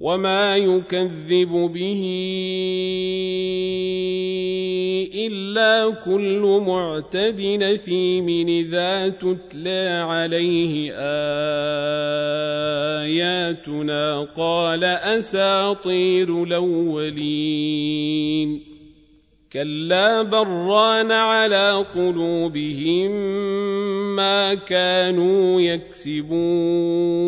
وما يكذب به الا كل معتد نثيم اذا تتلى عليه اياتنا قال اساطير الاولين كلا بران على قلوبهم ما كانوا يكسبون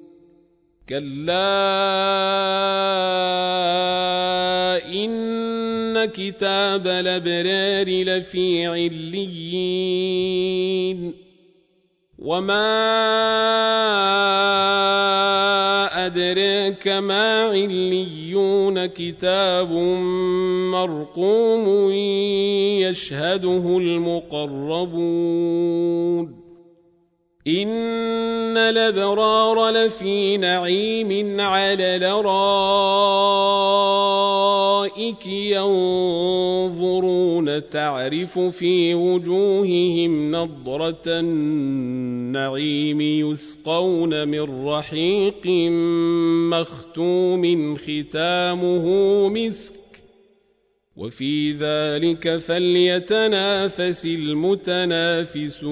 كلا إن كتاب الأبرار لفي عليين وما أدراك ما عليون كتاب مرقوم يشهده المقربون إن الأبرار لفي نعيم على الأرائك ينظرون تعرف في وجوههم نضرة النعيم يسقون من رحيق مختوم ختامه مسك وفي ذلك فليتنافس المتنافسون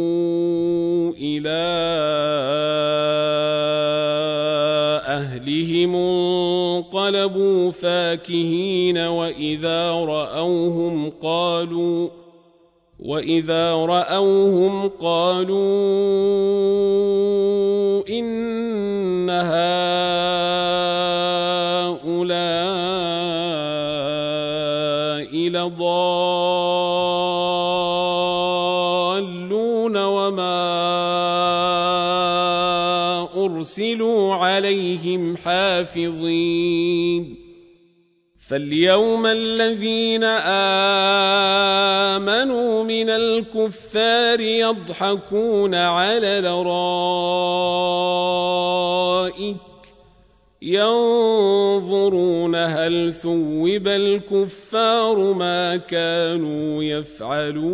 إلى أهلهم انقلبوا فاكهين وإذا رأوهم قالوا وإذا رأوهم قالوا إن هؤلاء لضالون أرسلوا عليهم حافظين. فاليوم الذين آمنوا من الكفار يضحكون على الأرائك ينظرون هل ثوب الكفار ما كانوا يفعلون.